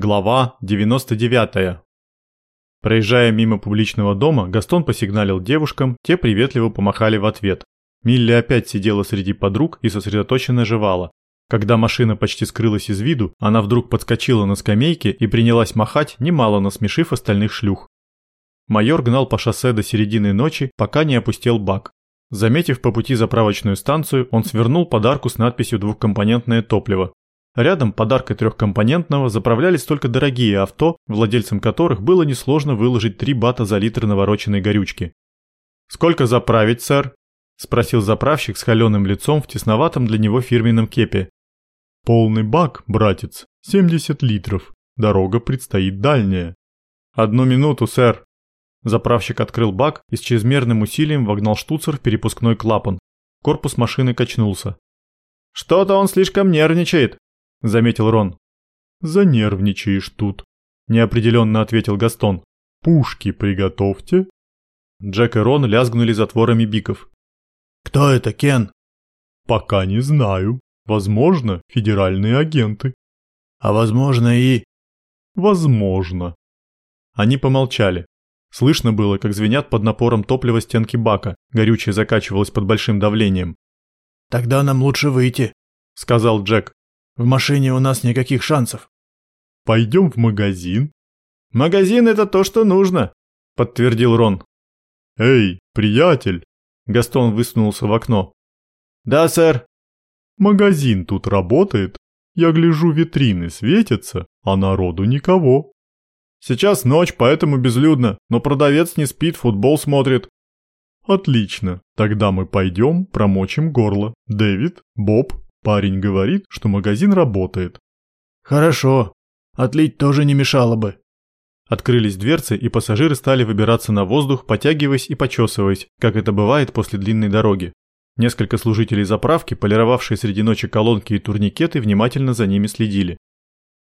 Глава 99. Проезжая мимо публичного дома, Гастон посигналил девушкам, те приветливо помахали в ответ. Милли опять сидела среди подруг и сосредоточенно жевала. Когда машина почти скрылась из виду, она вдруг подскочила на скамейке и принялась махать, немало насмешив остальных шлюх. Майор гнал по шоссе до середины ночи, пока не опустел бак. Заметив по пути заправочную станцию, он свернул подарку с надписью «Двухкомпонентное топливо». Рядом подаркой трехкомпонентного заправлялись только дорогие авто, владельцам которых было несложно выложить 3 бата за литр навороченной горючки. «Сколько заправить, сэр?» – спросил заправщик с холеным лицом в тесноватом для него фирменном кепе. «Полный бак, братец, 70 литров. Дорога предстоит дальняя». «Одну минуту, сэр». Заправщик открыл бак и с чрезмерным усилием вогнал штуцер в перепускной клапан. Корпус машины качнулся. «Что-то он слишком нервничает», — заметил Рон. «Занервничаешь тут», — неопределенно ответил Гастон. «Пушки приготовьте». Джек и Рон лязгнули затворами биков. «Кто это, Кен?» «Пока не знаю. Возможно, федеральные агенты». «А возможно и...» «Возможно». Они помолчали. Слышно было, как звенят под напором топлива стенки бака, горючее закачивалось под большим давлением. «Тогда нам лучше выйти», — сказал Джек. В машине у нас никаких шансов. Пойдем в магазин. Магазин это то, что нужно, подтвердил Рон. Эй, приятель. Гастон высунулся в окно. Да, сэр. Магазин тут работает. Я гляжу, витрины светятся, а народу никого. Сейчас ночь, поэтому безлюдно, но продавец не спит, футбол смотрит. Отлично. Тогда мы пойдем, промочим горло. Дэвид, Боб, Парень говорит, что магазин работает. Хорошо. Отлить тоже не мешало бы. Открылись дверцы, и пассажиры стали выбираться на воздух, потягиваясь и почесываясь, как это бывает после длинной дороги. Несколько служителей заправки, полировавшие среди ночи колонки и турникеты, внимательно за ними следили.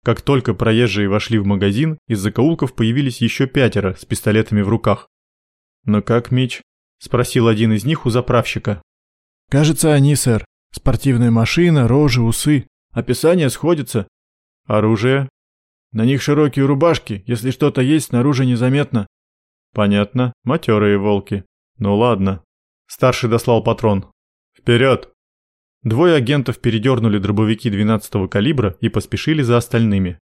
Как только проезжие вошли в магазин, из закоулков появились еще пятеро с пистолетами в руках. «Ну как, Мич?» – спросил один из них у заправщика. «Кажется, они, сэр», Спортивная машина, рожи, усы. Описание сходится. Оружие? На них широкие рубашки, если что-то есть, снаружи незаметно. Понятно, матерые волки. Ну ладно. Старший дослал патрон. Вперед! Двое агентов передернули дробовики 12-го калибра и поспешили за остальными.